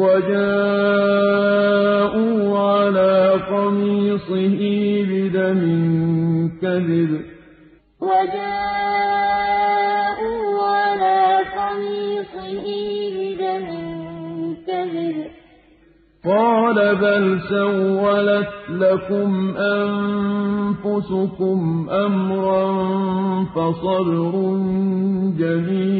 وَجَاءُوا عَلَىٰ قَمِيصِهِ بِدَمٍ كَذِبٍ ۚ. قَالَ بَلْ سَوَّلَتْ لَكُمْ أَنفُسُكُمْ أَمْرًا ۖ فَصَبْرٌ جَمِيلٌ ۖ.